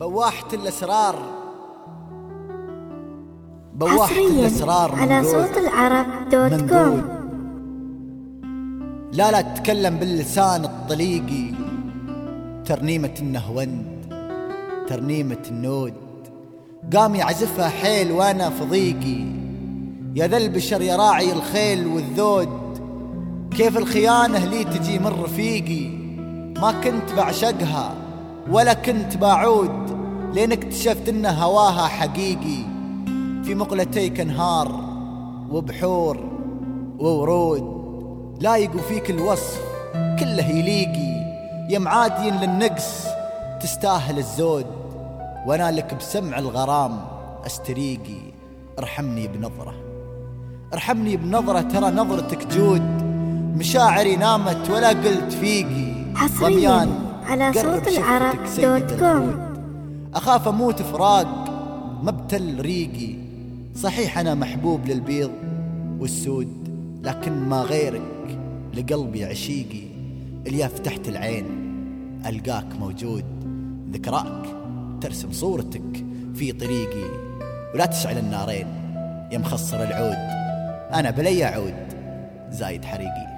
بواحة الأسرار. بواحة الأسرار على. صوت العرب dot. com. لا لا تتكلم باللسان الطليقي. ترنيمة النهوند. ترنيمة النهوند. قام يعزفها حيل وأنا في ضيقي يا ذا البشر يا راعي الخيل والذود. كيف الخيانة لي تجي من رفيقي؟ ما كنت بعشقها. ولا كنت بعود لين اكتشفت إن هواها حقيقي في مقلتيك انهار وبحور وورود. لايق فيك الوصف كله يليقي يا معادي للنقص تستاهل الزود. وأنا لك بسمع الغرام أستريقي ارحمني بنظرة. ارحمني بنظرة ترى نظرتك جود. مشاعري نامت ولا قلت فيقي. حصرياً. على صوت العرب سيد دوت كوم. أخاف أموت فراق مبتل ريقي. صحيح أنا محبوب للبيض والسود لكن ما غيرك لقلبي عشيقي. اليا فتحت العين ألقاك موجود. ذكراك ترسم صورتك في طريقي. ولا تشعل النارين يا مخصر العود. أنا بلي أعود زايد حريقي.